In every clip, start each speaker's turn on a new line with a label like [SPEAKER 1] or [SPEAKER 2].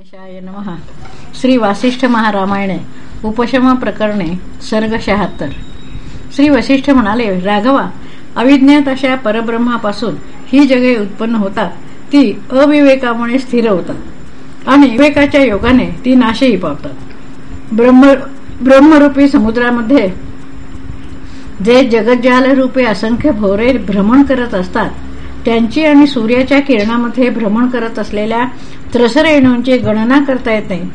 [SPEAKER 1] गणेशाय नमः. श्री वासिष्ठ महारामायणे उपशमा प्रकरणे सर्ग शहात्तर. श्री वसिष्ठ म्हणाले राघवा अविज्ञात अशा परब्रह्मापासून ही जगे उत्पन्न होतात ती अविवेकामुळे स्थिर होतात आणि विवेकाच्या योगाने ती नाशही पावतात. ब्रह्म ब्रह्मरूपी समुद्रामध्ये जे जगज्जाल रूपे असंख्य भोरे भ्रमण करत असतात त्यांची आणि सूर्याच्या किरणामध्ये भ्रमण करत असलेल्या त्रसर रेणूंची गणना करता येत. नाही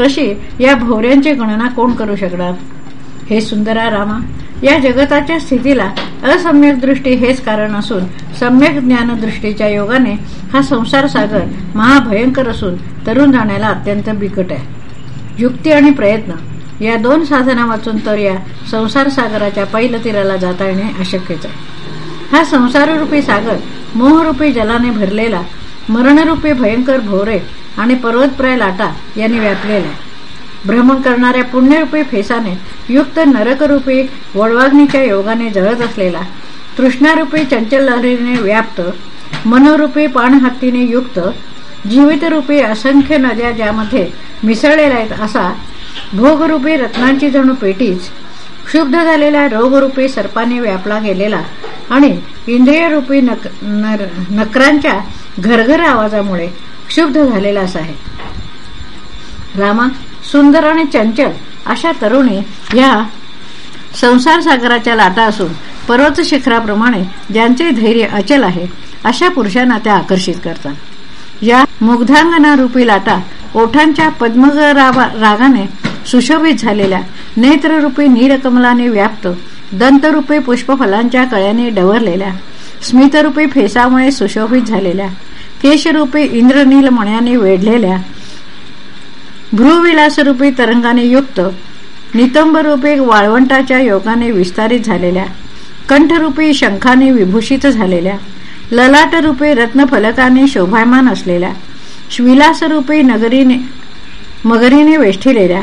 [SPEAKER 1] तशी या भोवऱ्यांची गणना कोण करू शकणार? हे सुंदरा रामा या जगताच्या स्थितीला असम्यक दृष्टी हेच कारण असून सम्यक ज्ञानदृष्टीच्या योगाने हा संसार सागर महाभयंकर असून तरुण जाण्याला अत्यंत बिकट आहे. युक्ती आणि प्रयत्न या दोन साधना वाचून तर या संसार सागराच्या पैल तीराला जाता येणे अशक्यच आहे. हा संसाररूपी सागर मोहरूपी जलाने भरलेला मरणरूपी भयंकर भोरे आणि पर्वतप्राय लाटा यांनी व्यापलेला भ्रमण करणाऱ्या पुण्यरूपी फेसाने युक्त नरकरूपी वळवाग्नीच्या योगाने जळत असलेला तृष्णारूपी चंचल लहरीने व्याप्त मनोरूपी पाणहत्तीने युक्त जीवितरूपी असंख्य नद्या ज्यामध्ये मिसळलेल्या आहेत असा भोगरूपी रत्नांची जणू पेटीच क्षुब्ध झालेल्या रोगरूपी सर्पाने व्यापला गेलेला आणि इंद्रियरूपी नक नकरांच्या घरघर आवाजामुळे क्षुब्ध झालेला असा आहे. रामा सुंदर आणि चंचल अशा तरुणी या संसार सागराच्या लाटा असून पर्वत शिखराप्रमाणे ज्यांचे धैर्य अचल आहे अशा पुरुषांना त्या आकर्षित करतात. या मुग्धांगना रूपी लाटा ओठांच्या पद्मग रागाने सुशोभित झालेल्या नेत्ररूपी नीलकमलाने व्याप्त दंतरूपी पुष्पफलांच्या कळ्याने डवरलेल्या स्मितरूपी फेसामुळे सुशोभित झालेल्या केशरूपी इंद्रनील मण्याने वेढलेल्या भ्रूविलासरूपी तरंगाने युक्त नितंबरूपी वाळवंटाच्या योगाने विस्तारित झालेल्या कंठरूपी शंखाने विभूषित झालेल्या ललाटरूपी रत्नफलकाने शोभायमान असलेल्या विलासरूपी नगरीने मगरीने वेष्टिलेल्या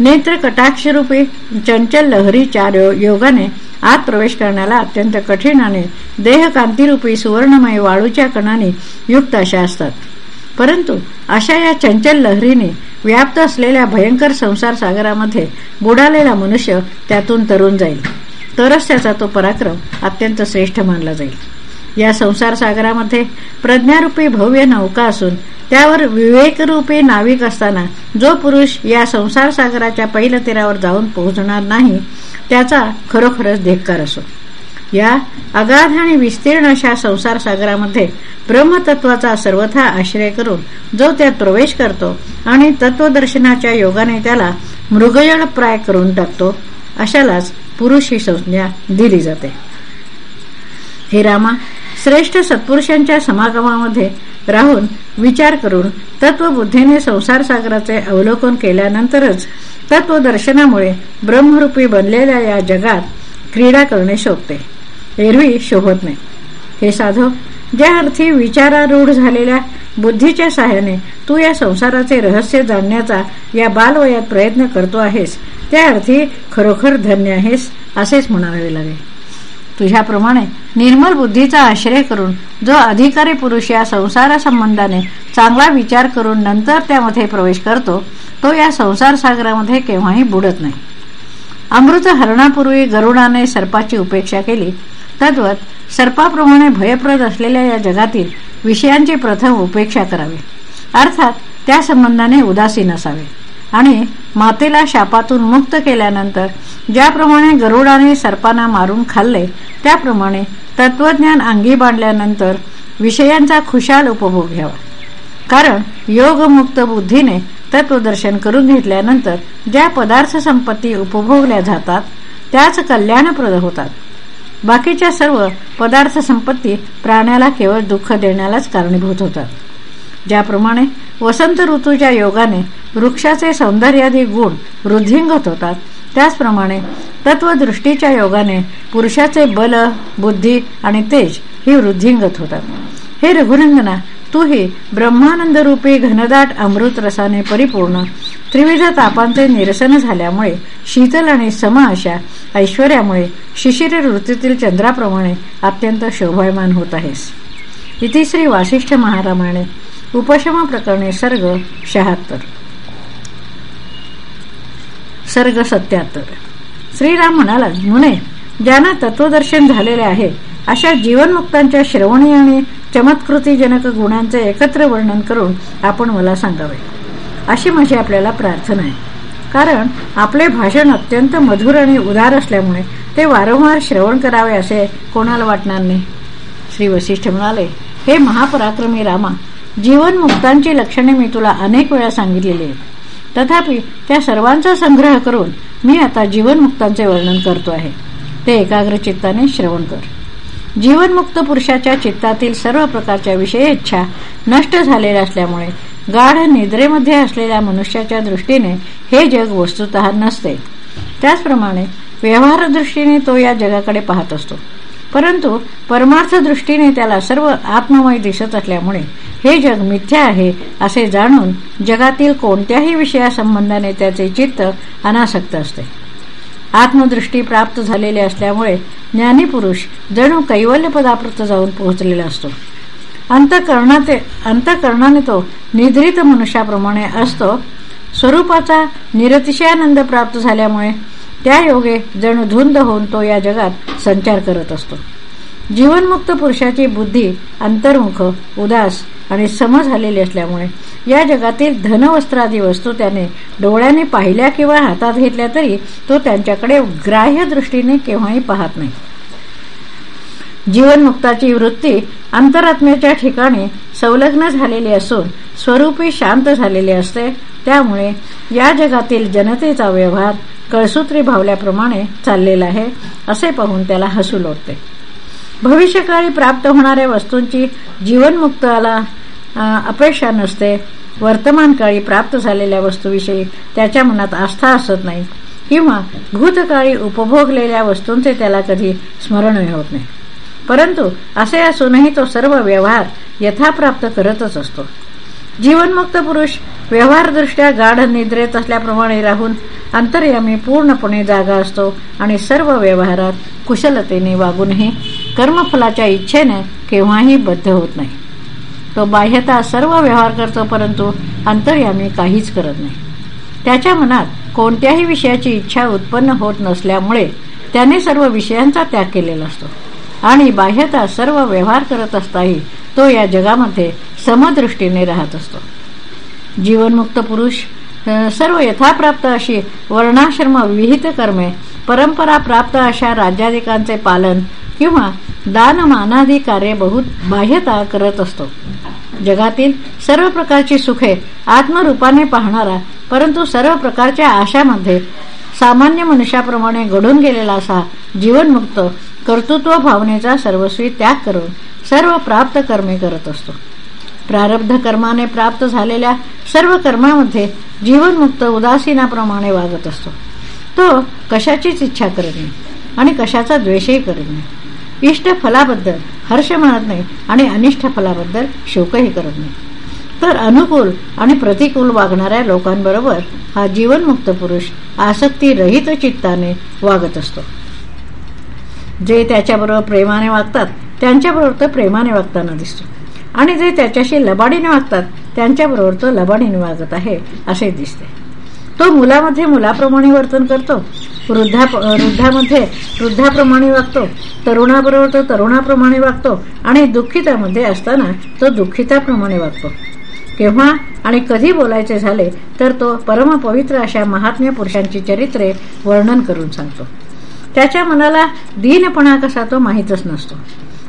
[SPEAKER 1] नेत्र कटाक्षरूपी चंचल लहरीच्या योगाने आत प्रवेश करण्याला अत्यंत कठीण आणि देहकांतीरूपी सुवर्णमय वाळूच्या कणाने युक्त अशा असतात. परंतु अशा या चंचल लहरीने व्याप्त असलेल्या भयंकर संसार सागरामध्ये बुडालेला मनुष्य त्यातून तरुण जाईल. तरच त्याचा तो पराक्रम अत्यंत श्रेष्ठ मानला जाईल. या संसार सागरामध्ये प्रज्ञारूपी भव्य नौका असून त्यावर विवेकरूपी नाविक असताना जो पुरुष या संसार सागराच्या पहिल्या तीरावर जाऊन पोहोचणार नाही त्याचा खरोखरच धिक्कार असो. या अगाध आणि विस्तीर्ण अशा संसार सागरामध्ये ब्रह्मतत्वाचा सर्वथा आश्रय करून जो त्यात प्रवेश करतो आणि तत्वदर्शनाच्या योगाने त्याला मृगजळ प्राय करून टाकतो अशालाच पुरुष ही संज्ञा दिली जाते. हे रामा श्रेष्ठ सत्पुरुषांच्या समागमामध्ये राहून विचार करून तत्वबुद्धीने संसार सागराचे अवलोकन केल्यानंतरच तत्वदर्शनामुळे ब्रह्मरूपी बनलेल्या या जगात क्रीडा करणे शोभते. एरवी शोभत नाही. हे साधव ज्या अर्थी विचारारूढ झालेल्या बुद्धीच्या सहाय्याने तू या संसाराचे रहस्य जाणण्याचा या बालवयात प्रयत्न करतो आहेस त्या अर्थी खरोखर धन्य आहेस असेच म्हणावे लागेल. तुझ्याप्रमाणे निर्मल बुद्धीचा आश्रय करून जो अधिकारी पुरुष या संसारासंबंधाने चांगला विचार करून नंतर त्यामध्ये प्रवेश करतो तो या संसार सागरामध्ये केव्हाही बुडत नाही. अमृत हरणापूर्वी गरुडाने सर्पाची उपेक्षा केली. तद्वत सर्पाप्रमाणे भयप्रद असलेल्या या जगातील विषयांची प्रथम उपेक्षा करावी. अर्थात त्या संबंधाने उदासीन असावे. आणि मातेला शापातून मुक्त केल्यानंतर ज्याप्रमाणे गरुडाने सर्पांना मारून खाल्ले त्याप्रमाणे तत्वज्ञान अंगी बांधल्यानंतर विषयांचा खुशाल उपभोग घ्यावा. कारण योगमुक्त बुद्धीने तत्वदर्शन करून घेतल्यानंतर ज्या पदार्थ संपत्ती उपभोगल्या जातात त्याच कल्याणप्रद होतात. बाकीच्या सर्व पदार्थ संपत्ती प्राण्याला केवळ दुःख देण्यालाच कारणीभूत होतात. ज्याप्रमाणे वसंत ऋतूच्या योगाने वृक्षाचे सौंदर्यादी गुण वृद्धिंगत होतात. त्याचप्रमाणे तत्वदृष्टीच्या योगाने पुरुषाचे बल बुद्धी आणि तेज ही वृद्धिंगत होतात. हे रघुनंदना तू ही ब्रह्मानंद रूपी घनदाट अमृत रसाने परिपूर्ण त्रिविध तापांचे निरसन झाल्यामुळे शीतल आणि सम अशा ऐश्वर्यामुळे शिशिर ऋतूतील चंद्राप्रमाणे अत्यंत शोभायमान होत आहेस. इथे श्री वासिष्ठ महारामाने उपशमा प्रकरणे सर्ग शहात्तर. सर्ग सत्याहत्तर. श्रीराम म्हणाला मुने ज्यांना तत्वदर्शन झालेले आहे अशा जीवनमुक्तांच्या श्रवणी आणि चमत्कृतीजनक गुणांचे एकत्र वर्णन करून आपण मला सांगावे. अशी माझी आपल्याला प्रार्थना आहे. कारण आपले भाषण अत्यंत मधुर आणि उदार असल्यामुळे ते वारंवार श्रवण करावे असे कोणाला वाटणार नाही? श्री वशिष्ठ म्हणाले हे महापराक्रमी रामा जीवनमुक्तांची लक्षणे मी तुला अनेक वेळा सांगितलेली आहेत. तथापि त्या सर्वांचा संग्रह करून मी आता जीवनमुक्तांचे वर्णन करतो आहे. ते एकाग्र चित्ताने श्रवण कर. जीवनमुक्त पुरुषाच्या चित्तातील सर्व प्रकारच्या विषय इच्छा नष्ट झालेल्या असल्यामुळे गाढ निद्रेमध्ये असलेल्या मनुष्याच्या दृष्टीने हे जग वस्तुत नसते. त्याचप्रमाणे व्यवहारदृष्टीने तो या जगाकडे पाहत असतो. परंतु परमार्थ दृष्टीने त्याला सर्व आत्ममय दिसत असल्यामुळे हे जग मिथ्या आहे असे जाणून जगातील कोणत्याही विषयासंबंधाने त्याचे चित्त अनासक्त असते. आत्मदृष्टी प्राप्त झालेली असल्यामुळे ज्ञानीपुरुष जणू कैवल्य पदाप्रत जाऊन पोहोचलेला असतो. अंतकरणाते अंतकरणाने तो निद्रित मनुष्याप्रमाणे असतो. स्वरूपाचा निरतिशयानंद प्राप्त झाल्यामुळे त्या योगे जणू धुंद होऊन तो या जगात संचार करत असतो. जीवनमुक्त पुरुषाची बुद्धी अंतर्मुख उदास आणि सम झालेली असल्यामुळे या जगातील धनवस्त्रादी वस्तू त्याने डोळ्याने पाहिल्या किंवा हातात घेतल्या तरी तो त्यांच्याकडे ग्राह्य दृष्टीने केव्हाही पाहत नाही. जीवनमुक्ताची वृत्ती अंतरात्म्याच्या ठिकाणी संलग्न झालेली असून स्वरूपी शांत झालेली असते. त्यामुळे या जगातील जनतेचा व्यवहार कळसूत्री भावल्याप्रमाणे चाललेला आहे असे पाहून त्याला हसू लोटते. भविष्यकाळी प्राप्त होणाऱ्या वस्तूंची जीवनमुक्ताला अपेक्षा नसते. वर्तमान काळी प्राप्त झालेल्या वस्तूविषयी त्याच्या मनात आस्था असत नाही. किंवा भूतकाळी उपभोगलेल्या वस्तूंचे त्याला कधी स्मरण होत नाही. परंतु असे असूनही तो सर्व व्यवहार यथाप्राप्त करतच असतो. जीवनमुक्त पुरुष व्यवहारदृष्ट्या गाढ निद्रेत असल्याप्रमाणे राहून अंतर्यामी पूर्णपणे जागा असतो आणि सर्व व्यवहारात कुशलतेने वागूनही कर्मफलाच्या इच्छेने केव्हाही बद्ध होत नाही. तो बाह्यता सर्व व्यवहार करतो परंतु अंतर्यामी काहीच करत नाही. त्याच्या मनात कोणत्याही विषयाची इच्छा उत्पन्न होत नसल्यामुळे त्याने सर्व विषयांचा त्याग केलेला असतो. आणि बाह्यता सर्व व्यवहार करत असताही तो या जगामध्ये समदृष्टीने राहत असतो. जीवनमुक्त पुरुष सर्व यथाप्राप्त अशी वर्णाश्रम विहित कर्मे परंपरा प्राप्त अशा राज्याधिकांचे पालन किंवा दानमानादी कार्य बहुत बाह्यता करत असतो. जगातील सर्व प्रकारची सुखे आत्मरूपाने पाहणारा परंतु सर्व प्रकारच्या आशामध्ये सामान्य मनुष्याप्रमाणे घडून गेलेला असा जीवनमुक्त कर्तृत्व भावनेचा सर्वस्वी त्याग करून सर्व प्राप्त कर्मे करत असतो. प्रारब्ध कर्माने प्राप्त झालेल्या सर्व कर्मामध्ये जीवनमुक्त उदासीनाप्रमाणे वागत असतो. तो कशाचीच इच्छा करत नाही आणि कशाचा द्वेषही करत नाही. इष्ट फलाबद्दल हर्ष म्हणत नाही आणि अनिष्ट फलाबद्दल शोकही करत नाही. तर अनुकूल आणि प्रतिकूल वागणाऱ्या लोकांबरोबर हा जीवनमुक्त पुरुष आसक्ती रहित चित्ताने वागत असतो. जे त्याच्याबरोबर प्रेमाने वागतात त्यांच्याबरोबर तर प्रेमाने वागताना दिसतो. आणि जे त्याच्याशी लबाडीने वागतात त्यांच्याबरोबर तो लबाडीने वागत आहे असे दिसते. तो मुलामध्ये मुलाप्रमाणे वर्तन करतो. वृद्धा वृद्धामध्ये वृद्धाप्रमाणे वागतो. तरुणाबरोबर तो तरुणाप्रमाणे वागतो. आणि दुःखितामध्ये असताना तो दुःखिताप्रमाणे वागतो. केव्हा आणि कधी बोलायचे झाले तर तो परमपवित्र अशा महात्म्य पुरुषांची चरित्रे वर्णन करून सांगतो. त्याच्या मनाला दीनपणा कसा तो माहीतच नसतो.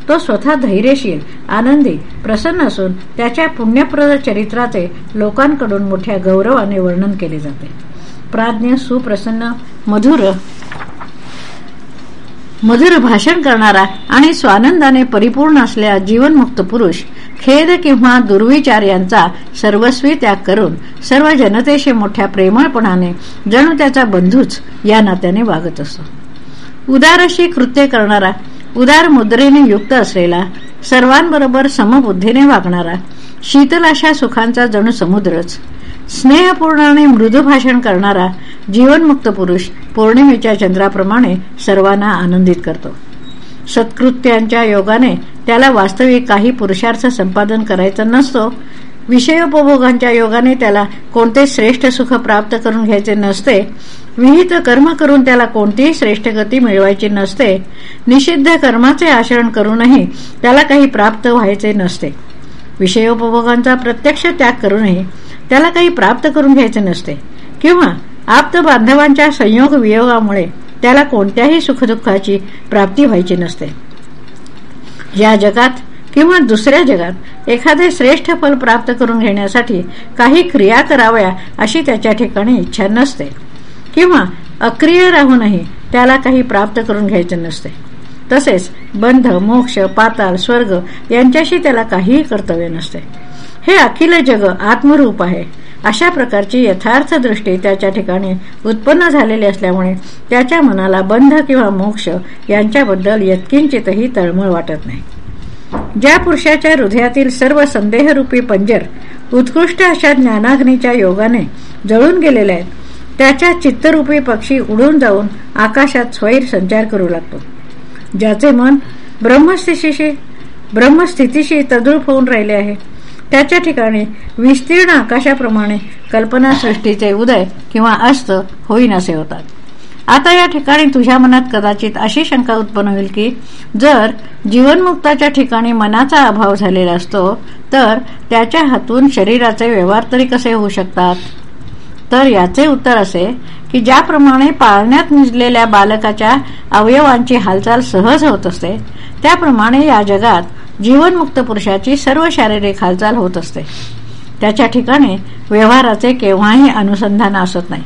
[SPEAKER 1] तो स्वतः धैर्यशील आनंदी प्रसन्न असून त्याच्या पुण्यप्रद चरित्राचे लोकांकडून मोठ्या गौरवाने वर्णन केले जाते. प्राज्ञ सुप्रसन्न मधुर मधुर भाषण करणारा आणि स्वानंदाने परिपूर्ण असलेला जीवनमुक्त पुरुष खेद किंवा दुर्विचार यांचा सर्वस्वी त्याग करून सर्व जनतेशी मोठ्या प्रेमळपणाने जणू त्याचा बंधूच या नात्याने वागत असतो. उदारशी कृत्य करणारा उदार मुद्रेने युक्त असलेला सर्वांबरोबर समबुद्धीने वागणारा शीतल अशा सुखांचा जणू समुद्रच. स्नेहपूर्ण आणि मृदू भाषण करणारा जीवनमुक्त पुरुष पौर्णिमेच्या चंद्राप्रमाणे सर्वांना आनंदित करतो. सत्कृत्यांच्या योगाने त्याला वास्तविक काही पुरुषार्थ संपादन करायचा नसतो विषयोपभोगांच्या योगाने त्याला कोणते श्रेष्ठ सुख प्राप्त करून घ्यायचे नसते विहित कर्म करून त्याला कोणतीही श्रेष्ठ गती मिळवायची नसते निषिद्ध कर्माचे आचरण करूनही त्याला काही प्राप्त व्हायचे नसते. विषयोपभोगांचा प्रत्यक्ष त्याग करूनही त्याला काही प्राप्त करून घ्यायचे नसते किंवा आप्त बांधवांच्या संयोग वियोगामुळे त्याला कोणत्याही सुखदुःखाची प्राप्ती व्हायची नसते. या जगात किंवा दुसऱ्या जगात एखादे श्रेष्ठ फल प्राप्त करून घेण्यासाठी काही क्रिया कराव्या अशी त्याच्या ठिकाणी इच्छा नसते. किंवा अक्रिय राहूनही त्याला काही प्राप्त करून घ्यायचे नसते. तसेच बंध मोक्ष पाताल स्वर्ग यांच्याशी त्याला काहीही कर्तव्य नसते. हे अखिल जग आत्मरूप आहे. अशा प्रकारची यथार्थ दृष्टी त्याच्या ठिकाणी उत्पन्न झालेली असल्यामुळे त्याच्या मनाला बंध किंवा मोक्ष यांच्याबद्दल यत्किंचितही तळमळ वाटत नाही. ज्या पुरुषाच्या हृदयातील सर्व संदेहरूपी पंजर उत्कृष्ट अशा ज्ञानाग्नीच्या योगाने जळून गेलेले आहेत त्याच्या चित्तरूपी पक्षी उडून जाऊन आकाशात स्वैर संचार करू लागतो. ज्याचे मन ब्रह्मस्थितीशी ब्रह्मस्थितीशी तद्रुप होऊन राहिले आहे त्याच्या ठिकाणी विस्तीर्ण आकाशाप्रमाणे कल्पनासृष्टीचे उदय किंवा अस्त होईनासे होतात. आता या ठिकाणी तुझ्या मनात कदाचित अशी शंका उत्पन्न होईल की जर जीवनमुक्ताच्या ठिकाणी मनाचा अभाव झालेला असतो तर त्याच्या हातून शरीराचे व्यवहार तरी कसे होऊ शकतात? तर याचे उत्तर असे की ज्याप्रमाणे पाळण्यात निजलेल्या बालकाच्या अवयवांची हालचाल सहज होत असते त्याप्रमाणे या जगात जीवनमुक्त पुरुषाची सर्व शारीरिक हालचाल होत असते. त्याच्या ठिकाणी व्यवहाराचे केव्हाही अनुसंधान असत नाही.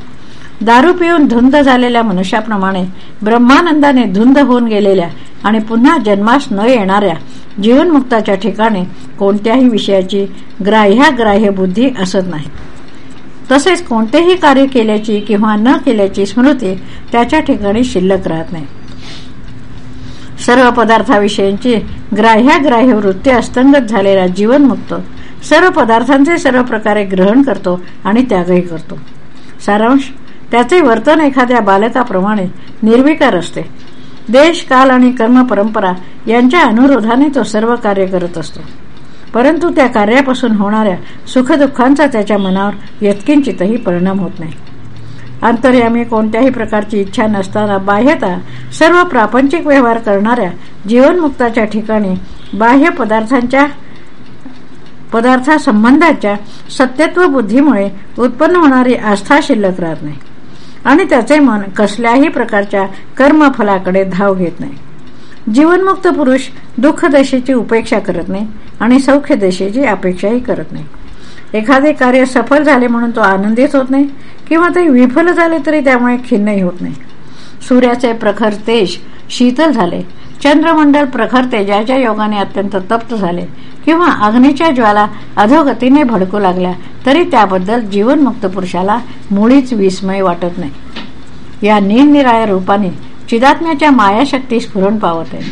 [SPEAKER 1] दारू पिऊन धुंद झालेल्या मनुष्याप्रमाणे ब्रह्मानंदाने धुंद होऊन गेलेल्या आणि पुन्हा जन्मास न येणाऱ्या जीवनमुक्ताच्या ठिकाणी कोणत्याही विषयाची ग्राह्याग्राह्य बुद्धी असत नाही. तसेच कोणतेही कार्य केल्याची किंवा न केल्याची स्मृती त्याच्या ठिकाणी शिल्लक राहत नाही. सर्व पदार्थाविषयींची ग्राह्याग्राह्य वृत्ती अस्तंगत झालेला जीवनमुक्त सर्व पदार्थांचे सर्व प्रकारे ग्रहण करतो आणि त्यागही करतो. सारांश त्याचे वर्तन एखाद्या बालकाप्रमाणे निर्विकार असते. देश काल आणि कर्म परंपरा यांच्या अनुरोधाने तो सर्व कार्य करत असतो. परंतु त्या कार्यापासून होणाऱ्या सुखदुःखांचा त्याच्या मनावर यत्किंचितही परिणाम होत नाही. अंतर्यामी कोणत्याही प्रकारची इच्छा नसताना बाह्यता सर्व प्रापंचिक व्यवहार करणाऱ्या जीवनमुक्ताच्या ठिकाणी बाह्य पदार्थांच्या पदार्थासंबंधाच्या सत्यत्व बुद्धीमुळे उत्पन्न होणारी आस्था शिल्लक राहत नाही. आणि त्याचे मन कसल्याही प्रकारच्या कर्मफलाकडे धाव घेत नाही. जीवनमुक्त पुरुष दुःख दशेची उपेक्षा करत नाही आणि सौख्य दशेची अपेक्षाही करत नाही. एखादे कार्य सफल झाले म्हणून तो आनंदित होत नाही किंवा ते विफल झाले तरी त्यामुळे खिन्नही होत नाही. सूर्याचे प्रखर तेज शीतल झाले चंद्रमंडल प्रखर तेजाच्या योगाने अत्यंत तप्त झाले. किंवा अग्नीच्या ज्वाला अधोगतीने भडकू लागल्या तरी त्याबद्दल जीवनमुक्त पुरुषाला मुळीच विस्मय वाटत नाही. या निरनिराळ्या रूपाने चिदात्म्याच्या मायाशक्ती स्फुरण पावत आहे.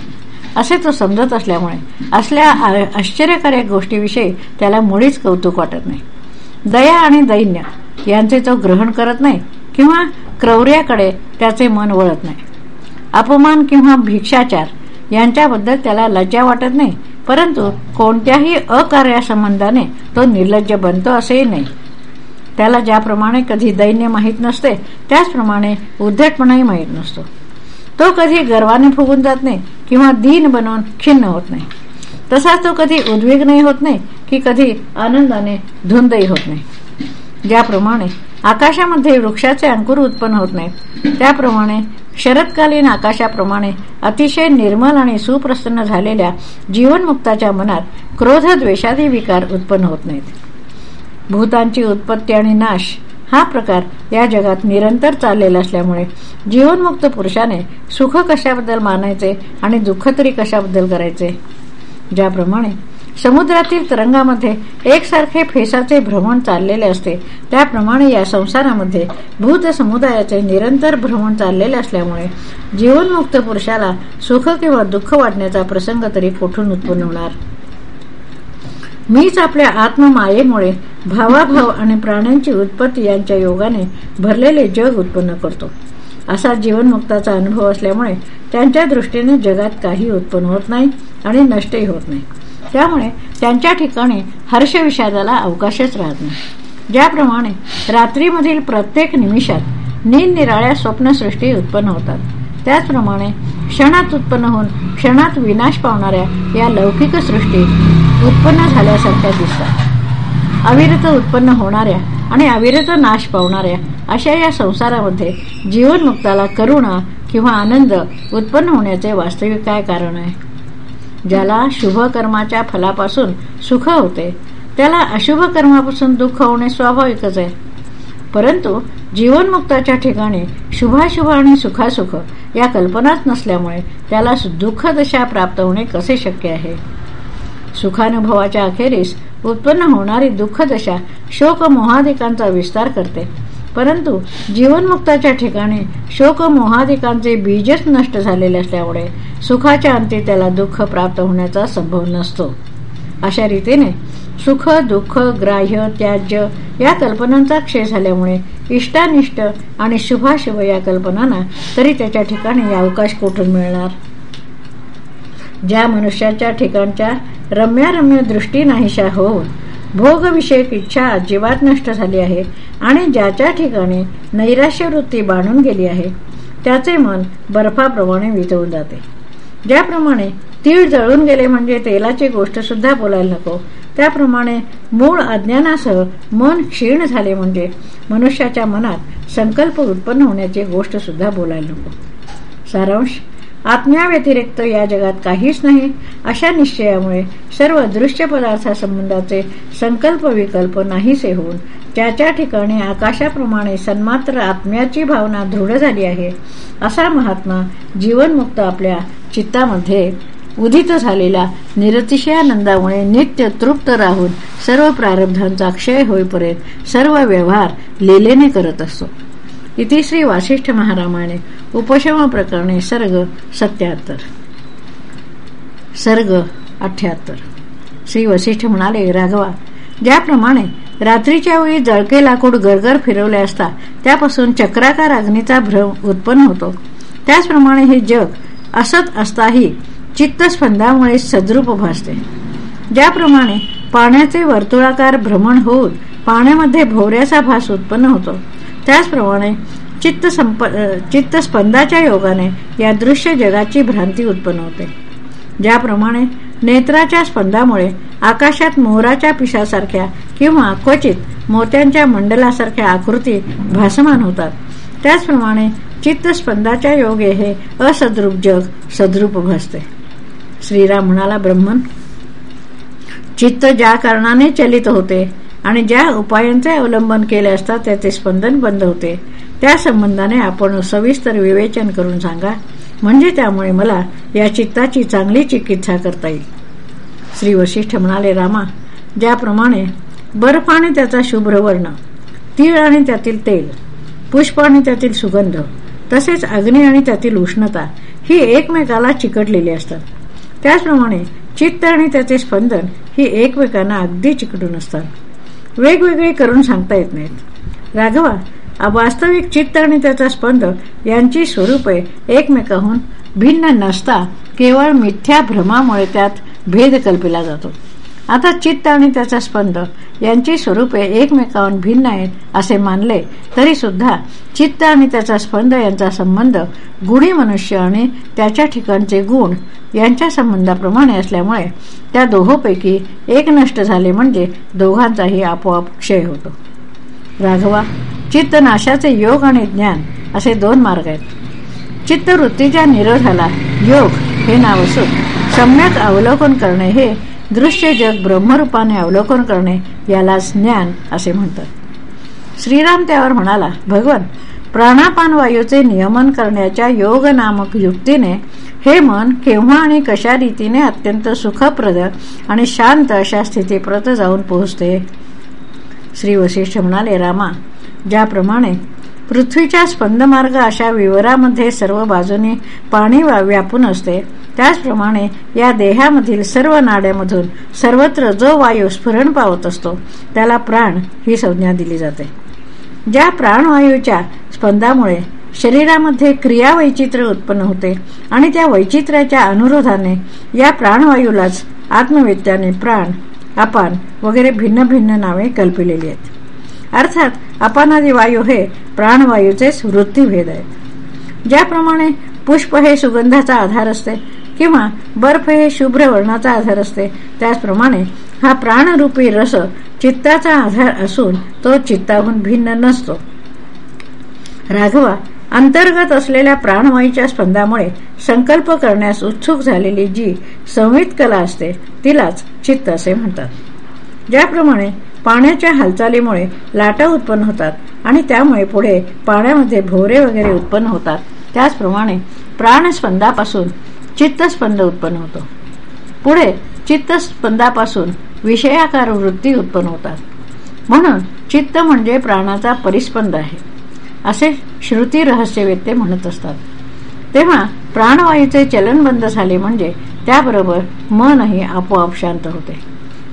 [SPEAKER 1] असे तो समजत असल्यामुळे असल्या आश्चर्यकारक गोष्टीविषयी त्याला मुळीच कौतुक वाटत नाही. दया आणि दैन्य यांचे तो ग्रहण करत नाही किंवा क्रौर्याकडे त्याचे मन वळत नाही. अपमान किंवा भिक्षाचार यांच्याबद्दल त्याला लज्जा वाटत नाही. परंतु कोणत्याही अकार्यासंबंधाने तो निर्लज्ज बनतो असेही नाही. त्याला ज्याप्रमाणे कधी दैन्य माहीत नसते त्याचप्रमाणे उद्धटपणाही माहीत नसतो. तो कधी गर्वाने फुगून जात नाही किंवा दीन बनवून खिन्न होत नाही. तसाच तो कधी उद्विग्नही होत नाही की कधी आनंदाने धुंदही होत नाही. ज्याप्रमाणे आकाशामध्ये वृक्षाचे अंकुर उत्पन्न होत नाहीत त्याप्रमाणे शरदकालीन आकाशाप्रमाणे अतिशय निर्मल आणि सुप्रसन्न झालेल्या जीवनमुक्ताच्या मनात क्रोध द्वेषादी विकार उत्पन्न होत नाहीत. भूतांची उत्पत्ती आणि नाश हा प्रकार या जगात निरंतर चाललेला असल्यामुळे जीवनमुक्त पुरुषाने सुख कशाबद्दल मानायचे आणि दुःख तरी कशाबद्दल करायचे? ज्याप्रमाणे समुद्रातील तरंगामध्ये एकसारखे फेसाचे भ्रमण चाललेले असते. त्याप्रमाणे या संसारामध्ये भूत समुदायाचे निरंतर भ्रमण चाललेले असल्यामुळे जीवनमुक्त पुरुषाला सुख किंवा दुःख वाटण्याचा प्रसंग तरी कोठून उत्पन्न होणार मीच आपल्या आत्ममायेमुळे भावाभाव आणि प्राण्यांची उत्पत्ती यांच्या योगाने भरलेले जग उत्पन्न करतो. असा जीवनमुक्ताचा अनुभव असल्यामुळे त्यांच्या दृष्टीने जगात काही उत्पन्न होत नाही आणि नष्टही होत नाही. त्यामुळे त्यांच्या ठिकाणी हर्षविषादाला अवकाशच राहत नाही. ज्याप्रमाणे रात्रीमधील प्रत्येक निमिषात निरनिराळ्या स्वप्नसृष्टी उत्पन्न होतात. त्याचप्रमाणे क्षणात उत्पन्न होऊन क्षणात विनाश पावणाऱ्या या लौकिक सृष्टी उत्पन्न झाल्यासारख्या दिसतात. अविरत उत्पन्न होणाऱ्या आणि अविरत नाश पावणाऱ्या अशा या संसारामध्ये जीवनमुक्ताला करुणा किंवा आनंद उत्पन्न होण्याचे वास्तविक काय कारण आहे? ज्याला शुभ कर्माच्या फलापासून सुख होते त्याला अशुभ कर्मापासून दुःख होणे स्वाभाविकच आहे. परंतु जीवनमुक्ताच्या ठिकाणी शुभाशुभ आणि सुखासुख या कल्पनाच नसल्यामुळे त्याला दुःख दशा प्राप्त होणे कसे शक्य आहे? सुखानुभवाच्या अखेरीस उत्पन्न होणारी दुःखदशा शोक मोहादिकांचा विस्तार करते. परंतु जीवनमुक्ताच्या ठिकाणी शोक मोहादिकांचे बीजच नष्ट झालेले असल्यामुळे सुखाच्या अंती त्याला दुःख प्राप्त होण्याचा संभव नसतो. अशा रीतीने सुख दुःख ग्राह्य त्याज्य या कल्पनांचा क्षय झाल्यामुळे इष्टानिष्ट आणि शुभाशुभ या कल्पनांना तरी त्याच्या ठिकाणी अवकाश कुठून मिळणार? ज्या मनुष्याच्या ठिकाणच्या रम्यारम्य दृष्टी नाहीशा होऊन भोगविषयक इच्छा अजिबात नष्ट झाली आहे आणि ज्याच्या ठिकाणी नैराश्यवृत्ती बांधून गेली आहे त्याचे मन बर्फाप्रमाणे विजवून जाते. ज्याप्रमाणे तीळ जळून गेले म्हणजे तेलाची गोष्ट सुद्धा बोलायला नको त्याप्रमाणे मूळ अज्ञानासह मन क्षीण झाले म्हणजे मनुष्याच्या मनात संकल्प उत्पन्न होण्याची गोष्ट सुद्धा बोलायला नको. सारांश आत्म्याव्यतिरिक्त या जगात काहीच नाही. अशा निश्चयामुळे सर्व दृश्य पदार्थासंबंधाचे संकल्प विकल्प नाहीसे होऊन त्याच्या ठिकाणी आकाशाप्रमाणे सन्मात्र आत्म्याची भावना दृढ झाली आहे. असा महात्मा जीवनमुक्त आपल्या चित्तामध्ये उदित झालेला निरतिशयानंदामुळे नित्य तृप्त राहून सर्व प्रारब्धांचा क्षय होईपर्यंत सर्व व्यवहार लिलेने करत असतो. इथे श्री वासिष्ठ महारामाने उपशम प्रकरणे सर्ग सत्याहत्तर. सर्ग अठ्याहत्तर. श्री वसिष्ठ म्हणाले राघवा ज्याप्रमाणे रात्रीच्या वेळी जळके लाकूड गरगर फिरवले असता त्यापासून चक्राकार अग्नीचा भ्रम उत्पन्न होतो. त्याचप्रमाणे हे जग असत असताही चित्तस्पंदामुळे सद्रूप भासते. ज्याप्रमाणे पाण्याचे वर्तुळाकार भ्रमण होऊन पाण्यामध्ये भोवऱ्याचा भास उत्पन्न होतो. त्याचप्रमाणे चित्त संप चित्तस्पंदाच्या योगाने या दृश्य जगाची भ्रांती उत्पन्न होते. ज्याप्रमाणे नेत्राच्या स्पंदामुळे आकाशात मोराच्या पिशासारख्या किंवा क्वचित मोत्यांच्या मंडलासारख्या आकृती भासमान होतात. त्याचप्रमाणे चित्तस्पंदाच्या योगे हे असद्रूप जग सद्रूप भासते. श्रीराम म्हणाला ब्रह्मन चित्त ज्या कारणाने चलित होते आणि ज्या उपायांचे अवलंबन केले असता त्याचे स्पंदन बंद होते. त्या संबंधाने आपण सविस्तर विवेचन करून सांगा. म्हणजे त्यामुळे मला या चित्ताची चांगली चिकित्सा करता येईल. श्री वशिष्ठ म्हणाले रामा ज्याप्रमाणे बर्फ आणि त्याचा शुभ्र वर्ण तीळ आणि त्यातील तेल पुष्प आणि त्यातील सुगंध तसेच अग्नी आणि त्यातील उष्णता ही एकमेकाला चिकटलेली असतात. त्याचप्रमाणे चित्त आणि त्याचे स्पंदन ही एकमेकांना अगदी चिकटून असतात. वेगवेगळे करून सांगता येत नाहीत. राघवा वास्तविक चित्त आणि त्याचा स्पंद यांची स्वरूपे एकमेकाहून भिन्न नसता केवळ मिथ्या भ्रमामुळे त्यात भेद कल्पिला जातो. आता चित्त आणि त्याचा स्पंद यांची स्वरूपे एकमेकांहून भिन्न आहेत असे मानले तरी सुद्धा चित्त आणि त्याचा स्पंद यांचा संबंध गुणी मनुष्य आणि त्याच्या ठिकाणचे गुण यांच्या संबंधाप्रमाणे असल्यामुळे त्या दोहोपैकी एक नष्ट झाले म्हणजे दोघांचाही आपोआप क्षय होतो. राघवा चित्त नाशाचे योग आणि ज्ञान असे दोन मार्ग आहेत. चित्तवृत्तीच्या निरोधाला योग हे नाव असून सम्यक अवलोकन करणे हे दृश्य जग ब्रह्मरूपाने अवलोकन करणे याला ज्ञान असे म्हणतात. श्रीराम त्यावर म्हणाला भगवान प्राणापान वायूचे नियमन करण्याच्या योग नामक युक्तीने हे मन केव्हा आणि कशा रीतीने अत्यंत सुखप्रद आणि शांत अशा स्थितीप्रत जाऊन पोहोचते? श्री वशिष्ठ म्हणाले रामा ज्याप्रमाणे पृथ्वीच्या स्पंदमार्ग अशा विवरामध्ये सर्व बाजूने पाणी व्यापून असते त्याचप्रमाणे या देहामधील सर्व नाड्यामधून सर्वत्र जो वायू स्फुरण पावत असतो त्याला प्राण ही संज्ञा दिली जाते. ज्या प्राणवायूच्या स्पंदामुळे शरीरामध्ये क्रिया वैचित्र्य उत्पन्न होते आणि त्या वैचित्र्याच्या अनुरोधाने या प्राणवायूलाच आत्मवेत्याने प्राण अपान वगैरे भिन्न भिन्न नावे कल्पिलेली आहेत. अर्थात अपानादी वायू हे प्राणवायूचेच वृत्तीभेद आहेत. ज्याप्रमाणे पुष्प हे सुगंधाचा आधार असते किंवा बर्फ हे शुभ्र वर्णाचा आधार असते. त्याचप्रमाणे हा प्राणरूपी रस चित्ताचा आधार असून तो चित्ताहून भिन्न नसतो. राघवा अंतर्गत असलेल्या प्राणवायूच्या स्पंदामुळे संकल्प करण्यास उत्सुक झालेली जी संवित कला असते तिलाच चित्त असे म्हणतात. ज्याप्रमाणे पाण्याच्या हालचालीमुळे लाटा उत्पन्न होतात आणि त्यामुळे पुढे पाण्यामध्ये भोरे वगैरे उत्पन्न होतात. त्याचप्रमाणे प्राणस्पंदापासून चित्तस्पंद उत्पन्न होतो. पुढे चित्तस्पंदापासून विषयाकार वृत्ती उत्पन्न होतात. म्हणून चित्त म्हणजे प्राणाचा परिस्पंद आहे. असे श्रुती रहस्यवेत्ते म्हणत असतात. तेव्हा प्राणवायूचे चलन बंद झाले म्हणजे त्याबरोबर मनही आपोआप शांत होते.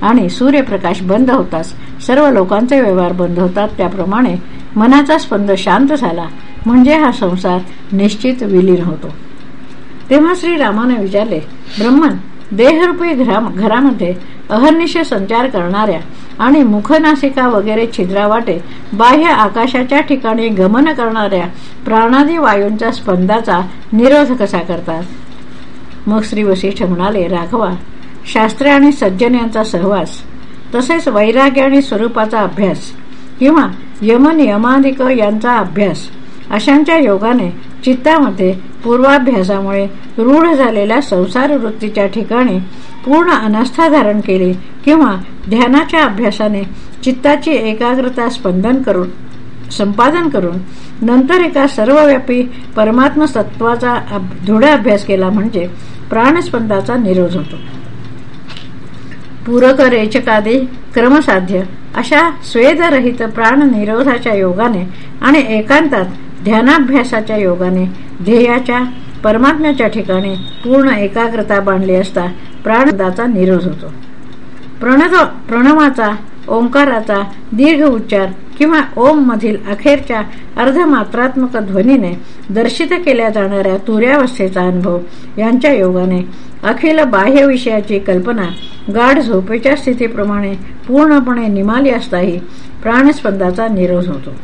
[SPEAKER 1] आणि सूर्यप्रकाश बंद होताच सर्व लोकांचे व्यवहार बंद होतात. त्याप्रमाणे मनाचा स्पंद शांत झाला म्हणजे हा संसार निश्चित विलीन होतो. तेव्हा श्रीरामाने विचारले ब्रह्मन देहरूपी घरामध्ये अहर्निश संचार करणाऱ्या आणि मुखनासिका वगैरे छिद्रावाटे बाह्य आकाशाच्या ठिकाणी गमन करणाऱ्या प्राणादी वायूंच्या स्पंदाचा निरोध कसा करतात? मग श्री वशिष्ठ म्हणाले राघवा शास्त्र आणि सज्जन यांचा सहवास तसेच वैराग्य आणि स्वरूपाचा अभ्यास किंवा यमन यांचा अभ्यास अशांच्या योगाने चित्तामध्ये पूर्वाभ्यासामुळे रूढ झालेल्या संसार वृत्तीच्या ठिकाणी पूर्ण अनास्था धारण केली किंवा ध्यानाच्या अभ्यासाने चित्ताची एकाग्रता स्पंदन करून संपादन करून नंतर एका सर्वव्यापी परमात्म सत्वाचा दृढ अभ्यास केला म्हणजे प्राणस्पंदाचा निरोध होतो. पूरक रेचकादी क्रमसाध्य अशा स्वेदरहित प्राण निरोधाच्या योगाने आणि एकांतात ध्यानाभ्यासाच्या योगाने ध्येयाच्या परमात्म्याच्या ठिकाणी पूर्ण एकाग्रता बांधली असता प्राणदाचा निरोध होतो. प्रणव प्रणवाचा ओंकाराचा दीर्घ उच्चार किंवा ओम मधील अखेरच्या अर्धमात्रात्मक ध्वनीने दर्शित केल्या जाणाऱ्या तुर्यावस्थेचा अनुभव यांच्या योगाने अखिल बाह्य विषयाची कल्पना गाढ झोपेच्या स्थितीप्रमाणे पूर्णपणे निमाली असताही प्राणस्पंदाचा निरोध होतो.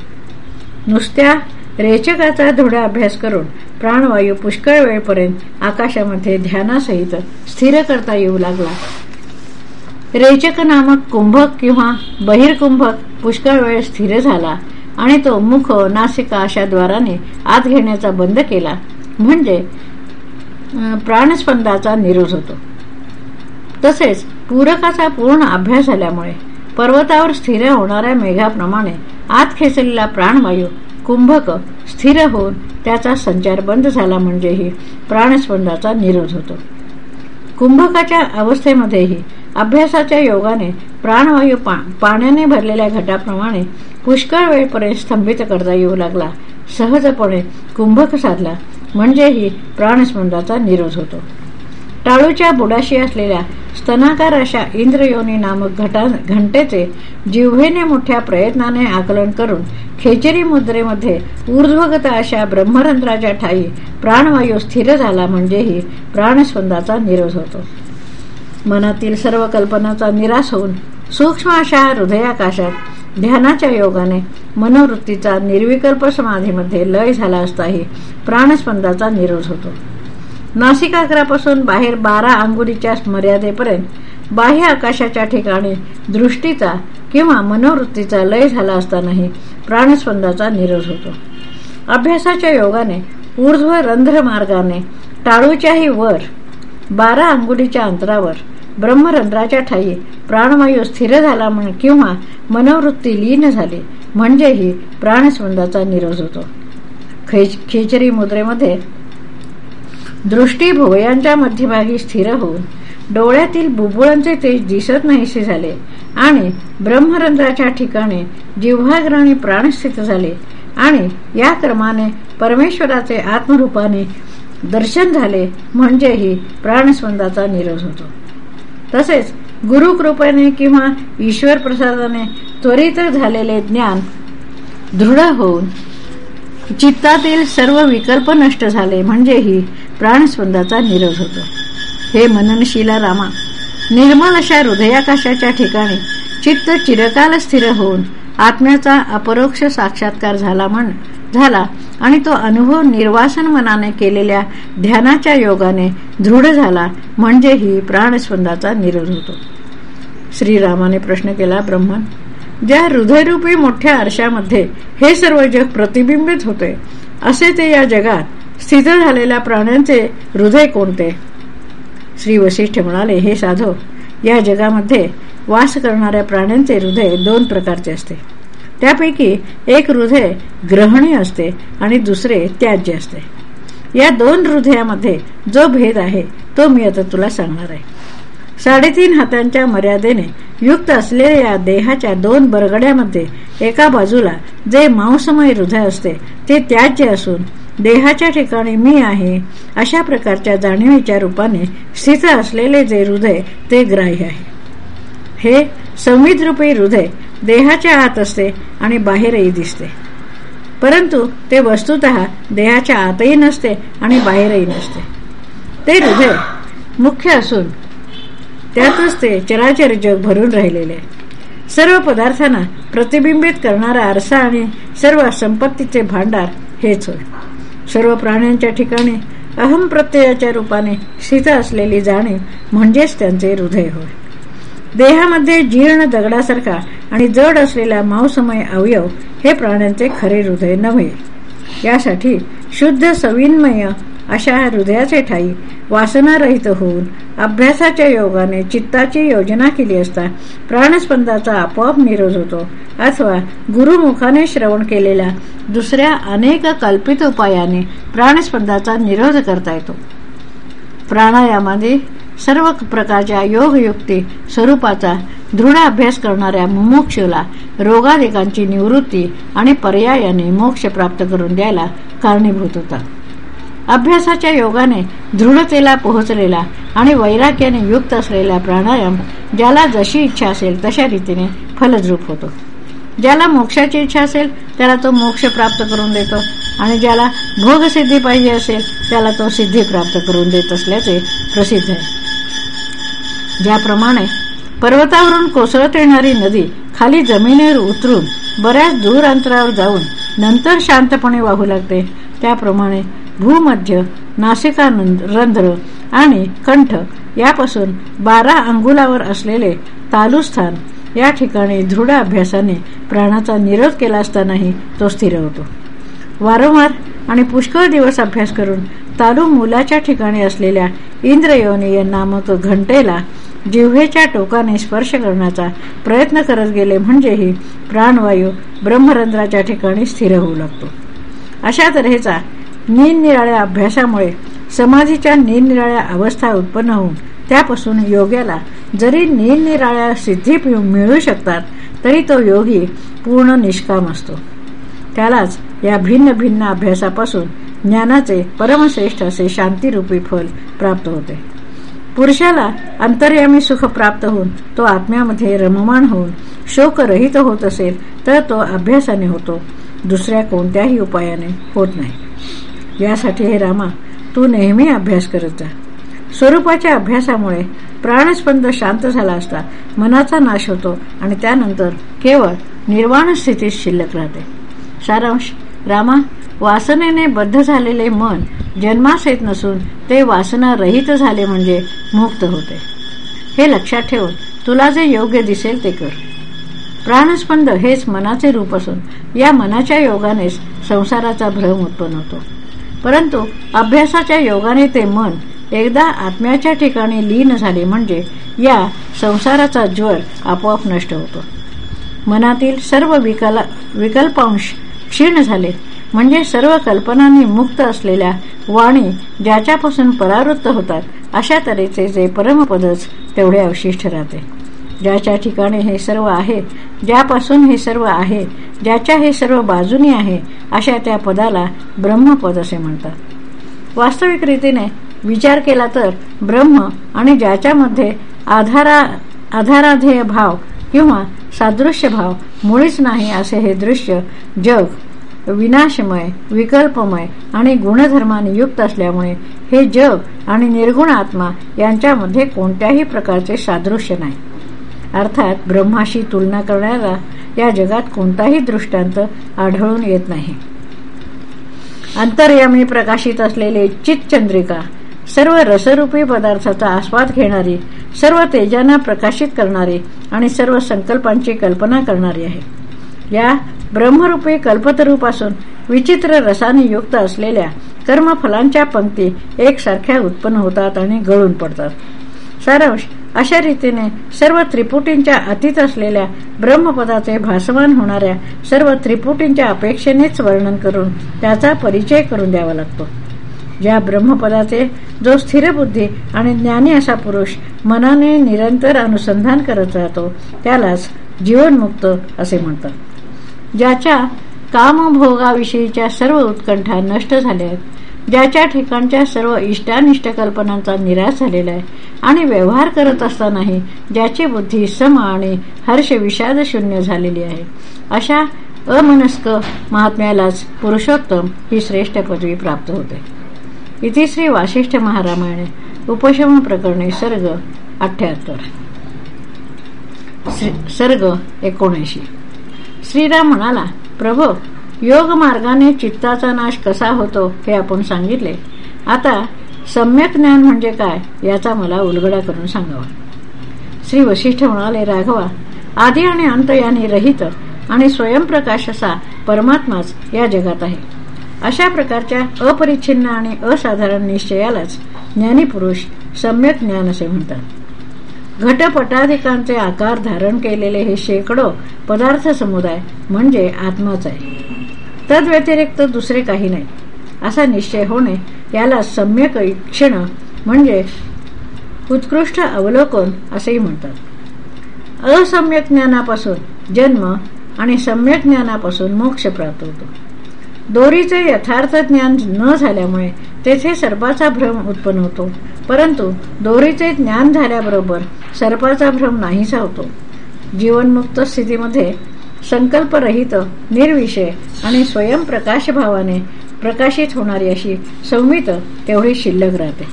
[SPEAKER 1] नुसत्या रेचकाचा धुडा अभ्यास करून प्राणवायू पुष्कळ वेळपर्यंत आकाशामध्ये ध्यानासहित स्थिर करता येऊ लागला. रेचक नामक कुंभक किंवा बहिर्कुंभक पुष्कळ वेळ स्थिर झाला आणि तो मुख नासिका अशा द्वाराने आत घेण्याचा बंद केला. म्हणजे प्राणस्पंदाचा निरोध होतो. तसेच पूरकाचा पूर्ण अभ्यास झाल्यामुळे पर्वतावर स्थिर होणाऱ्या मेघाप्रमाणे आत खेचलेला प्राणवायू कुंभक स्थिर होऊन त्याचा संचार बंद झाला म्हणजेही प्राणस्पंदाचा निरोध होतो. कुंभकाच्या अवस्थेमध्येही अभ्यासाच्या योगाने प्राणवायू पाण्याने भरलेल्या घटाप्रमाणे पुष्कळ वेळपर्यंत स्तंभित करता येऊ लागला. सहजपणे कुंभक साधला म्हणजेही प्राणस्पंदाचा निरोध होतो. टाळूच्या बुडाशी असलेल्या स्तनाकार अशा इंद्रयोनी नामक घटा घंटेचे जिव्हेने मोठ्या प्रयत्नाने आकलन करून खेचरी मुद्रेमध्ये ऊर्ध्वगत अशा ब्रह्मरंध्राच्या ठाई प्राणवायू स्थिर झाला म्हणजेही प्राणस्पंदाचा निरोध होतो. मनातील सर्व कल्पनाचा निराश होऊन सूक्ष्म अशा हृदयाकाशात ध्यानाच्या योगाने मनोवृत्तीचा निर्विकल्प समाधीमध्ये लय झाला असताही प्राणस्पंदाचा निरोध होतो. नासिकाग्रापासून बाहेर बारा अंगुलीच्या मर्यादेपर्यंत बाह्य आकाशाच्या ठिकाणी दृष्टीचा किंवा मनोवृत्तीचा लय झाला असतानाही प्राणस्पंदाचा निरोध होतो. अभ्यासाच्या योगाने ऊर्ध्व रंध्र मार्गाने टाळूच्याही वर बारा अंगुलीच्या अंतरावर ब्रह्मरंध्राच्या ठाई प्राणवायू स्थिर झाला किंवा मनोवृत्ती लीन झाली म्हणजेही प्राणस्पंदाचा निरोध होतो. खेचरी मुद्रेमध्ये दृष्टी भुवयांच्या मध्यभागी स्थिर होऊन डोळ्यातील बुबुळांचे तेज दिसत नाहीसे झाले आणि ब्रह्मरंध्राच्या ठिकाणी जिव्हाग्राणी प्राणस्थित झाले आणि या क्रमाने परमेश्वराचे आत्मरूपाने दर्शन झाले म्हणजेही प्राणस्पंदाचा निरोध होतो. तसेच गुरुकृपेने किंवा ईश्वर प्रसादाने त्वरित झालेले ज्ञान दृढ होऊन चित्तातील सर्व विकल्प नष्ट झाले म्हणजेही प्राणस्पंदाचा निरोध होतो. हे मननशिला रामा निर्मल अशा हृदयाकाशाच्या ठिकाणी चित्त चिरकाल स्थिर होऊन आत्म्याचा अपरोक्ष साक्षात्कार झाला म्हण झाला आणि तो अनुभव निर्वासन मनाने केलेल्या ध्यानाच्या योगाने दृढ झाला म्हणजे ही प्राणस्पंदाचा निरोध होतो. श्रीरामाने प्रश्न केला ब्रह्मन ज्या हृदयरूपी मोठ्या आरशामध्ये हे सर्व जग प्रतिबिंबित होते असे ते या जगात स्थित झालेल्या प्राण्यांचे हृदय कोणते श्री वशिष्ठ म्हणाले हे साधो या जगामध्ये वास करणाऱ्या प्राण्यांचे हृदय दोन प्रकारचे असते. त्यापैकी एक हृदय ग्रहणी असते आणि दुसरे त्याज्य असते. या दोन हृदयामध्ये जो भेद आहे तो मी आता तुला सांगणार आहे. साडेतीन हातांच्या मर्यादेने युक्त असलेल्या देहाच्या दोन बरगड्यामध्ये एका बाजूला जे मांसमय हृदय असते ते त्याज्य असून देहाच्या ठिकाणी मी आहे अशा प्रकारच्या जाणीवीच्या रूपाने स्थित असलेले जे हृदय ते ग्राह्य आहे. हे संविध रूपी हृदय देहाच्या आत असते आणि बाहेरही दिसते. परंतु ते वस्तुत देहाच्या आतही नसते आणि बाहेरही नसते. ते हृदय मुख्य असून त्यातच ते चराचर जग भरून राहिलेले सर्व पदार्थांना प्रतिबिंबित करणारा आरसा आणि सर्व संपत्तीचे भांडार हेच होय. सर्व प्राण्यांच्या ठिकाणी अहम प्रत्ययाच्या रूपाने स्थित असलेली जाणीव म्हणजेच त्यांचे हृदय होय. देहामध्ये जीर्ण दगडासारखा आणि जड असलेला मांसमय अवयव हे प्राण्यांचे खरे हृदय नव्हे. यासाठी शुद्ध सविन्मय अशा हृदयाचे ठाई वासनारहित होऊन अभ्यासाच्या योगाने चित्ताची योजना केली असता प्राणस्पंदाचा आपोआप निरोध होतो. अथवा गुरुमुखाने श्रवण केलेल्या दुसऱ्या अनेक कल्पित उपायाने प्राणस्पंदाचा निरोध करता येतो. प्राणायामादी सर्व प्रकारच्या योगयुक्ती स्वरूपाचा दृढ अभ्यास करणाऱ्या मुमुक्षूला रोगाधिकांची निवृत्ती आणि पर्यायाने मोक्ष प्राप्त करून द्यायला कारणीभूत होता अभ्यासाच्या योगाने दृढतेला पोहोचलेला आणि वैराग्याने युक्त असलेला प्राणायाम ज्याला जशी इच्छा असेल तशा रीतीने फलद्रूप होतो. ज्याला मोक्षाची इच्छा असेल त्याला तो मोक्ष प्राप्त करून देतो. आणि ज्याला भोगसिद्धी पाहिजे असेल त्याला तो सिद्धी प्राप्त करून देत असल्याचे प्रसिद्ध आहे. ज्याप्रमाणे पर्वतावरून कोसळत येणारी नदी खाली जमिनीवर उतरून बऱ्याच दूर अंतरावर जाऊन नंतर शांतपणे वाहू लागते त्याप्रमाणे भूमध्य नासिकानंद रंध्र आणि कंठ यापासून बारा अंगुलावर असलेले तालुस्थान या ठिकाणी दृढ अभ्यासाने प्राणाचा निरोध केला असतानाही तो स्थिर होतो. वारंवार आणि पुष्कळ दिवस अभ्यास करून तालू मुलाच्या ठिकाणी असलेल्या इंद्रयोनी नामक घंटेला जिव्हेच्या टोकाने स्पर्श करण्याचा प्रयत्न करत गेले म्हणजेही प्राणवायू ब्रह्मरंध्राच्या ठिकाणी स्थिर होऊ लागतो. अशा तऱ्हेचा निरनिराळ्या अभ्यासामुळे समाधीच्या निरनिराळ्या अवस्था उत्पन्न होऊन त्यापासून योग्याला जरी निरनिराळ्या सिद्धी मिळू शकतात तरी तो योगी पूर्ण निष्काम असतो. त्यालाच या भिन्न भिन्न अभ्यासापासून ज्ञानाचे परमश्रेष्ठ असे शांतीरूपी फल प्राप्त होते. पुरुषाला अंतर्यामी सुख प्राप्त होऊन तो आत्म्यामध्ये रममाण होऊन शोकरहित होत असेल तर तो अभ्यासाने होतो. दुसऱ्या कोणत्याही उपायाने होत नाही. यासाठी हे रामा तू नेहमी अभ्यास करत जा. स्वरूपाच्या अभ्यासामुळे प्राणस्पंद शांत झाला असता मनाचा नाश होतो आणि त्यानंतर केवळ निर्वाण स्थितीत शिल्लक राहते. सारांश रामा वासनेने बद्ध झालेले मन जन्मास येत नसून ते वासना रहित झाले म्हणजे मुक्त होते. हे लक्षात ठेवून तुला जे योग्य दिसेल ते कर. प्राणस्पंद हेच मनाचे रूप असून या मनाच्या योगानेच संसाराचा भ्रम उत्पन्न होतो. परंतु अभ्यासाच्या योगाने ते मन एकदा आत्म्याच्या ठिकाणी लीन झाले म्हणजे या संसाराचा ज्वर आपोआप नष्ट होतो. मनातील सर्व विकला विकल्पांश क्षीण झाले म्हणजे सर्व कल्पनांनी मुक्त असलेल्या वाणी ज्याच्यापासून परावृत्त होतात अशा तऱ्हेचे जे परमपदच तेवढे अवशिष्ट राहते. ज्याच्या ठिकाणी हे सर्व आहे ज्यापासून हे सर्व आहे ज्याच्या हे सर्व बाजूनी आहे अशा त्या पदाला ब्रह्मपद असे म्हणतात. वास्तविक रीतीने विचार केला तर ब्रह्म आणि ज्याच्यामध्ये आधारा आधाराधेय भाव किंवा सादृश्य भाव मुळीच नाही असे हे दृश्य जग विनाशमय विकल्पमय आणि गुणधर्माने युक्त असल्यामुळे हे जग आणि निर्गुण आत्मा यांच्यामध्ये कोणत्याही प्रकारचे सादृश्य नाही. अर्थात ब्रह्माशी तुलना करण्याला या जगात कोणताही दृष्टांत आढळून येत नाही. अंतर्यामी प्रकाशित असलेले चितचंद्रिका सर्व रसरूपी पदार्थाचा आस्वाद घेणारी सर्व तेजांना प्रकाशित करणारी आणि सर्व संकल्पांची कल्पना करणारी आहे. या ब्रह्मरूपी कल्पतरूपासून विचित्र रसाने युक्त असलेल्या कर्मफलांच्या पंक्ती एकसारख्या उत्पन्न होतात आणि गळून पडतात. सारांश अशा रीतीने सर्व त्रिपुटींच्या अतीत असलेल्या ब्रह्मपदाचे भासमान होणाऱ्या सर्व त्रिपुटींच्या अपेक्षेनेच वर्णन करून त्याचा परिचय करून द्यावा लागतो. ज्या ब्रह्मपदाचे जो स्थिर बुद्धी आणि ज्ञानी असा पुरुष मनाने निरंतर अनुसंधान करत राहतो त्यालाच जीवनमुक्त असे म्हणतात. ज्याच्या कामभोगाविषयीच्या सर्व उत्कंठा नष्ट झाल्या आहेत ज्याच्या ठिकाणच्या सर्व इष्टानिष्ट कल्पनांचा निराश झालेला आहे आणि व्यवहार करत असतानाही ज्याची बुद्धी सम आणि हर्ष विषाद शून्य झालेली आहे. अशा अमनस्क महात्म्यालाच पुरुषोत्तम ही श्रेष्ठ पदवी प्राप्त होते. इतिश्री वासिष्ठ महारामायणे उपशम प्रकरणे सर्ग अठ्याहत्तर. सर्ग एकोणऐंशी. श्रीराम म्हणाला प्रभो योग मार्गाने चित्ताचा नाश कसा होतो हे आपण सांगितले. आता सम्यक ज्ञान म्हणजे काय याचा मला उलगडा करून सांगावा. श्री वशिष्ठ म्हणाले राघवा आधी आणि अंत यांनी रहित आणि स्वयंप्रकाश असा परमात्माच या जगात आहे. अशा प्रकारच्या अपरिच्छिन्न आणि असाधारण निश्चयालाच ज्ञानीपुरुष सम्यक ज्ञान असे म्हणतात. घटपटाधिकांचे आकार धारण केलेले हे शेकडो पदार्थ समुदाय म्हणजे आत्माच आहे. तद्व्यतिरिक्त दुसरे काही नाही. असा निश्चय होणे याला सम्यक ईक्षण म्हणजे उत्कृष्ट अवलोकन असेही म्हणतात. असम्यक ज्ञानापासून जन्म आणि सम्यक ज्ञानापासून मोक्ष प्राप्त होतो. दोरीचे यथार्थ ज्ञान न झाल्यामुळे तेथे सर्पाचा भ्रम उत्पन्न होतो परंतु दोरीचे ज्ञान झाल्याबरोबर सर्पाचा भ्रम नाहीसा होतो. जीवनमुक्त स्थितीमध्ये संकल्परहित निर्विषय आणि स्वयंप्रकाशभावाने प्रकाशित होणारी अशी संमित तेवढी शिल्लक राहते.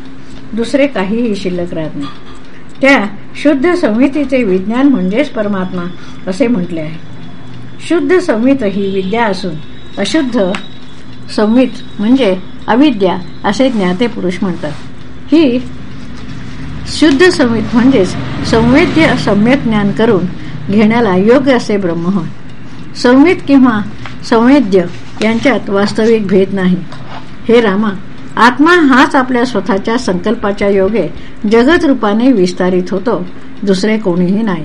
[SPEAKER 1] दुसरे काहीही शिल्लक राहत नाही. त्या शुद्ध संहितेचे विज्ञान म्हणजेच परमात्मा असे म्हटले आहे. शुद्ध संहित ही विद्या असून अशुद्ध संहित म्हणजे अविद्या असे ज्ञाते पुरुष म्हणतात. ही शुद्ध संहित म्हणजेच संवेद्य सम्यक ज्ञान करून घेण्याला योग्य असे ब्रह्म होय. संवेद किंवा संवेद्य यांच्यात वास्तविक भेद नाही. हे रामा आत्मा हाच आपल्या स्वतःच्या संकल्पाच्या योगे जगत रूपाने विस्तारित होतो दुसरे कोणीही नाही.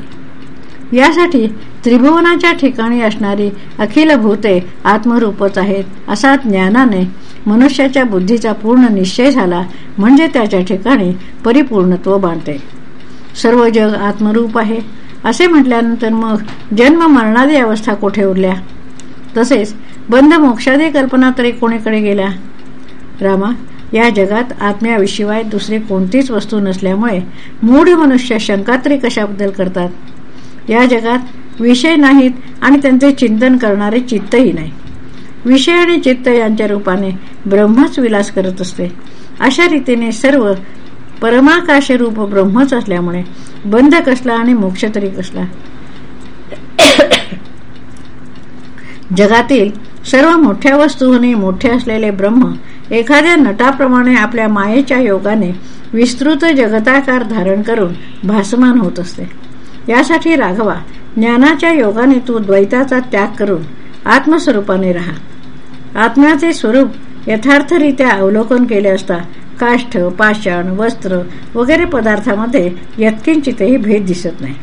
[SPEAKER 1] यासाठी त्रिभुवनाच्या ठिकाणी असणारी अखिल भूते आत्मरूपच आहेत असा ज्ञानाने मनुष्याच्या बुद्धीचा पूर्ण निश्चय झाला म्हणजे त्याच्या ठिकाणी परिपूर्णत्व बांधते. सर्व जग आत्मरूप आहे असे म्हटल्यानंतर मग जन्म मरणादी अवस्था कोठे उरल्या? तसेच बंध मोक्षादी कल्पना तरी कोणीकडे गेल्या? रामा या जगात आत्म्याविषयी दुसरी कोणतीच वस्तू नसल्यामुळे मूढ मनुष्य शंका तरी कशाबद्दल करतात? या जगात विषय नाहीत आणि त्यांचे चिंतन करणारे चित्तही नाही. विषय आणि चित्त यांच्या रूपाने ब्रह्मच विलास करत असते. अशा रीतीने सर्व परमाकाश रूप ब्रह्मच असल्यामुळे बंध कसला आणि मोक्ष तरी कसला? जगातील सर्व मोठ्या वस्तूंनी मोठे असलेले ब्रह्म एखाद्या नटाप्रमाणे आपल्या मायेच्या योगाने विस्तृत जगताकार धारण करून भासमान होत असते. यासाठी राघवा ज्ञानाच्या योगाने तू द्वैताचा त्याग करून आत्मस्वरूपाने राहा. आत्म्याचे स्वरूप यथार्थरित्या अवलोकन केले असता काष्ठ पाषाण वस्त्र वगैरे पदार्थामध्ये यत्किंचितही भेद दिसत नाही.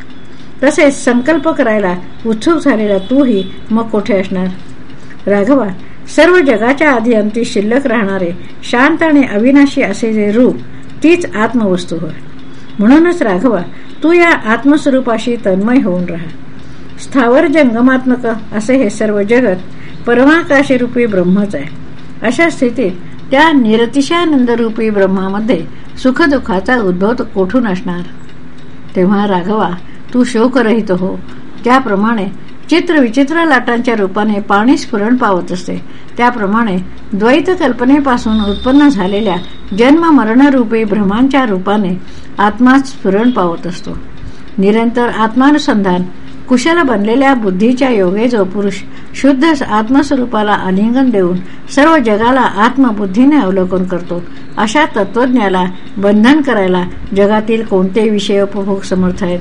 [SPEAKER 1] तसेच संकल्प करायला उत्सुक झालेला तूही मग कोठे असणार? राघवा सर्व जगाच्या आधी अंती शिल्लक राहणारे शांत आणि अविनाशी असे जे रूप तीच आत्मवस्तू होय. म्हणूनच राघवा तू या आत्मस्वरूपाशी तन्मय होऊन राहा. स्थावर जंगमात्मक असे हे सर्व जगत परमाकाशी रूपी ब्रह्मच आहे. अशा स्थितीत त्या निरतिशानंदरूपी ब्रह्मामध्ये सुखदुःखाचा उद्भव कोठून असणार? तेव्हा राघवा तू शोकरहित हो. त्याप्रमाणे चित्र विचित्र लाटांच्या रूपाने पाणी स्फुरण पावत असते. त्याप्रमाणे द्वैत कल्पनेपासून उत्पन्न झालेल्या जन्म मरणरूपी भ्रमांच्या रूपाने आत्मा स्फुरण पावत असतो. निरंतर आत्मानुसंधान कुशल बनलेल्या बुद्धीच्या योगे जो पुरुष शुद्ध आत्मस्वरूपाला आलिंगन देऊन सर्व जगाला आत्मबुद्धीने अवलोकन करतो अशा तत्वज्ञाला बंधन करायला जगातील कोणते विषय उपभोग समर्थ आहेत.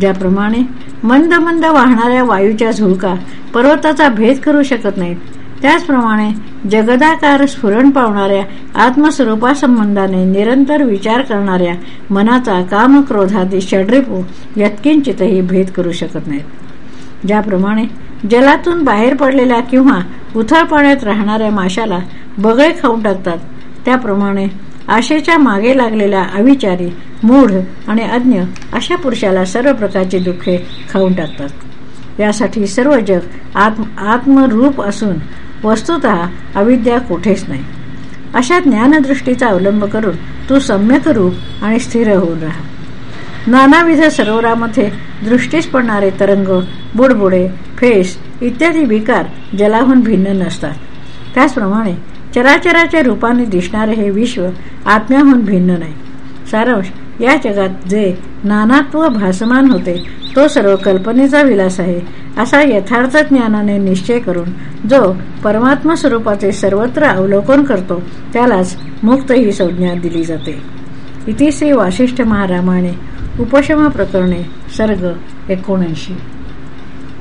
[SPEAKER 1] ज्याप्रमाणे मंद मंद वाहणाऱ्या वायूच्या झुळका पर्वताचा भेद करू शकत नाहीत. त्याचप्रमाणे जगदाकार स्फुरण पावणाऱ्या आत्मस्वरूपासंबंधाने निरंतर विचार करणाऱ्या मनाचा काम क्रोधादी षड्रिपू यत्किंचितही भेद करू शकत नाहीत. ज्याप्रमाणे जलातून बाहेर पडलेल्या किंवा उथळ पाण्यात राहणाऱ्या माशाला बगळे खाऊन टाकतात त्याप्रमाणे आशेच्या मागे लागलेला अविचारी मूढ आणि अज्ञ अशा पुरुषाला सर्व प्रकारची दुःखे खाऊन टाकतात. यासाठी सर्व जग आत्म आत्मरूप असून वस्तुत अविद्या कुठेच नाही. अशा ज्ञानदृष्टीचा अवलंब करून तू सम्यक रूप आणि स्थिर होऊन राहा. नानाविध सरोवरामध्ये दृष्टीस पडणारे तरंग बुडबुडे फेस इत्यादी विकार जलाहून भिन्न नसतात. त्याचप्रमाणे चराचराच्या रूपाने दिसणारे हे विश्व आत्म्याहून भिन्न नाही. सारांश या जगात जे नानात्व भासमान होते तो सर्व कल्पनेचा विलास आहे असा यथार्थ ज्ञानाने निश्चय करून जो परमात्मा स्वरूपाचे सर्वत्र अवलोकन करतो त्यालाच मुक्त ही संज्ञा दिली जाते. इति श्री वासिष्ठ महारामाने उपशमा प्रकरणे सर्ग एकोणऐंशी.